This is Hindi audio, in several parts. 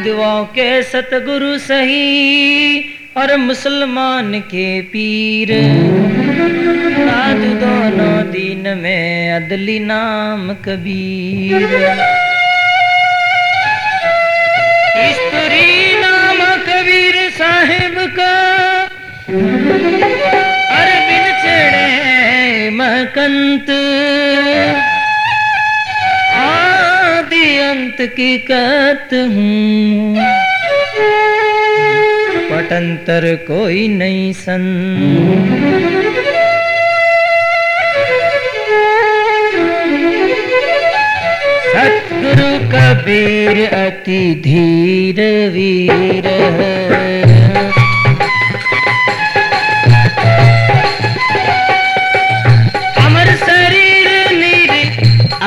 हिंदुओं के सतगुरु सही और मुसलमान के पीर। नाद दोनों दिन में अदली नाम कबीर। स्त्री नाम कबीर साहिब का अरबिन चढ़े मकंत अंत की कत हूँ। पटंतर कोई नहीं सन। सतगुरु कबीर अति धीर वीर है। अमर शरीर नीर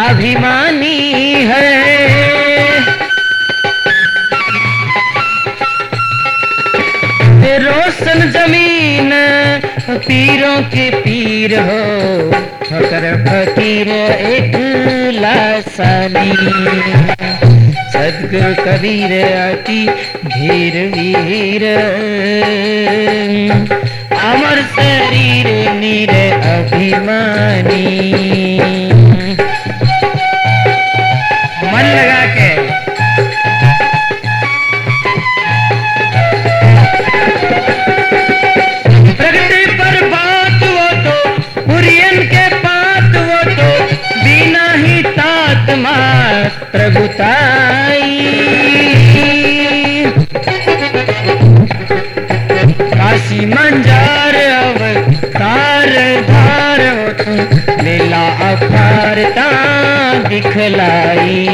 अभिमानी रोशन ज़मीन पीरों के पीर हो। फकर फकीर एक लासानी। सदगुरु कबीर अति धीर वीर। अमर शरीर, नीर अभिमानी। प्रभुताई। काशी मंजार अवतार धार लीला अपारता दिखलाई।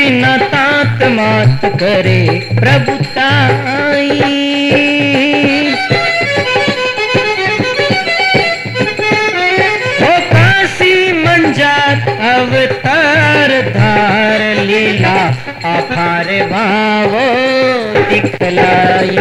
पाँच बिना तात मात करे प्रभुताई ओ काशी मंजार अवतार धार लीला अपार भावो दिखलाई।